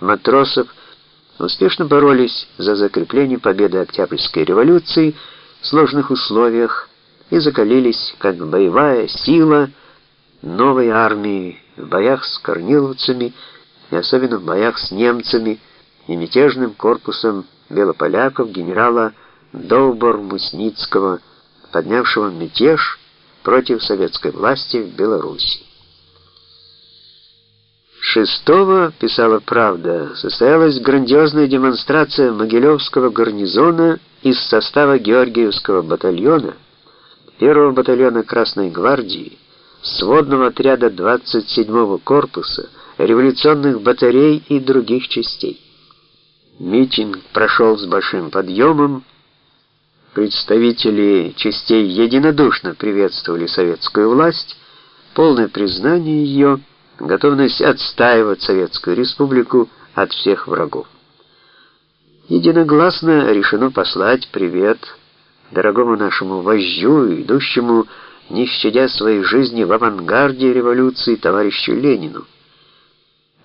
матросов успешно боролись за закрепление победы Октябрьской революции в сложных условиях и закалились как боевая сила новой армии в боях с корниловцами и особенно в боях с немцами и мятежным корпусом белополяков генерала Довбор-Мусницкого, поднявшего мятеж против советской власти в Беларуси. Шестого, писала «Правда», состоялась грандиозная демонстрация Могилевского гарнизона из состава Георгиевского батальона, первого батальона Красной гвардии, сводного отряда 27-го корпуса, революционных батарей и других частей. Митинг прошел с большим подъемом. Представители частей единодушно приветствовали советскую власть, полное признание ее, готовность отстаивать Советскую Республику от всех врагов. Единогласно решено послать привет дорогому нашему вождю, идущему, не щадя своей жизни в авангарде революции, товарищу Ленину.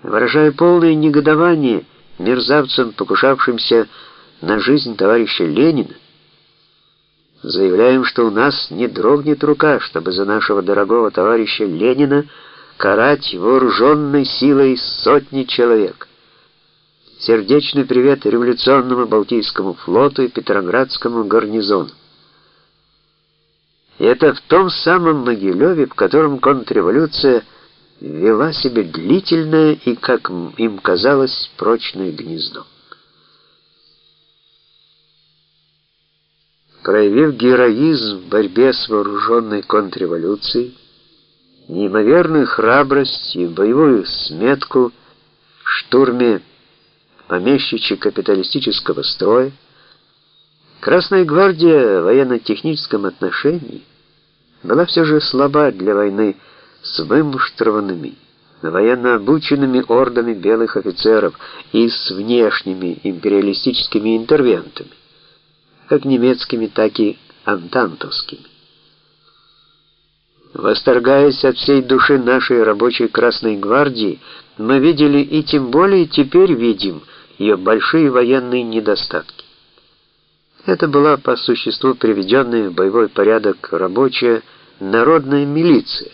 Выражая полное негодование мерзавцам, покушавшимся на жизнь товарища Ленина, заявляем, что у нас не дрогнет рука, чтобы за нашего дорогого товарища Ленина карать вооруженной силой сотни человек. Сердечный привет революционному Балтийскому флоту и Петроградскому гарнизону. И это в том самом Могилеве, в котором контрреволюция вела себе длительное и, как им казалось, прочное гнездо. Проявив героизм в борьбе с вооруженной контрреволюцией, неимоверную храбрость и боевую сметку в штурме помещичьи-капиталистического строя, Красная гвардия в военно-техническом отношении была все же слаба для войны с вымуштрованными, военно обученными ордами белых офицеров и с внешними империалистическими интервентами, как немецкими, так и антантовскими. Восторгаясь от всей души нашей рабочей Красной гвардии, мы видели и тем более теперь видим ее большие военные недостатки. Это была по существу приведенная в боевой порядок рабочая народная милиция,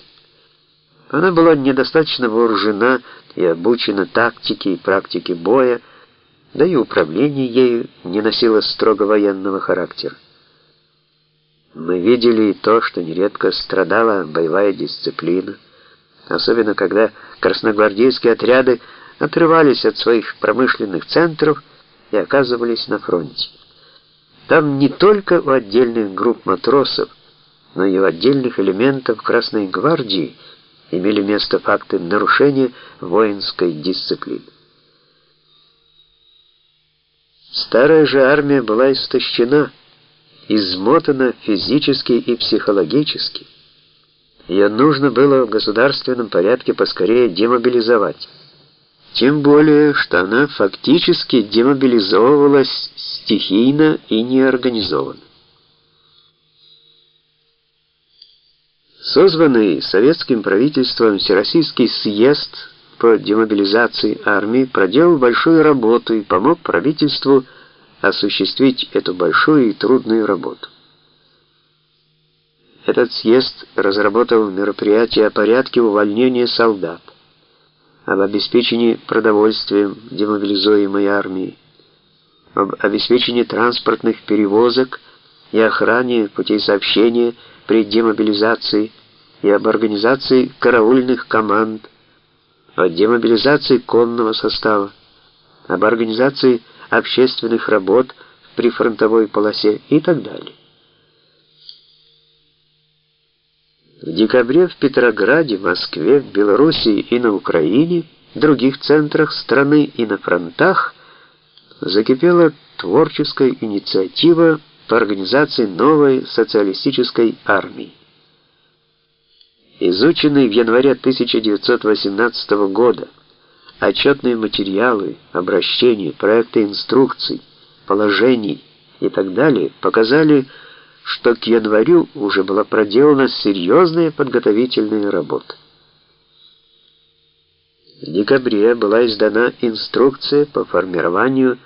она была недостаточно вооружена и обучена тактике и практике боя, да и управление ею не носило строго военного характера. Мы видели и то, что нередко страдала боевая дисциплина, особенно когда красногвардейские отряды отрывались от своих промышленных центров и оказывались на фронте. Там не только у отдельных групп матросов, но и у отдельных элементов Красной гвардии – имели место факты нарушения воинской дисциплины. Старая же армия была истощена, измотана физически и психологически. Ее нужно было в государственном порядке поскорее демобилизовать. Тем более, что она фактически демобилизовывалась стихийно и неорганизованно. Созванный советским правительством Всероссийский съезд по демобилизации армии проделал большую работу и помог правительству осуществить эту большую и трудную работу. Этот съезд разработал мероприятия о порядке увольнения солдат, об обеспечении продовольствием демобилизуемой армии, об обеспечении транспортных перевозок и охране путей сообщения при демобилизации и об организации караульных команд, о демобилизации конного состава, об организации общественных работ в прифронтовой полосе и так далее. В декабре в Петрограде, Москве, в Белоруссии и на Украине, в других центрах страны и на фронтах закипела творческая инициатива по организации новой социалистической армии. Изученные в январе 1918 года отчетные материалы, обращения, проекты инструкций, положений и так далее показали, что к январю уже была проделана серьезная подготовительная работа. В декабре была издана инструкция по формированию